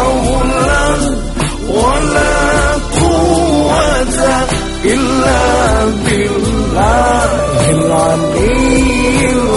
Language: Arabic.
حول ولا قوة إلا بالله. العلي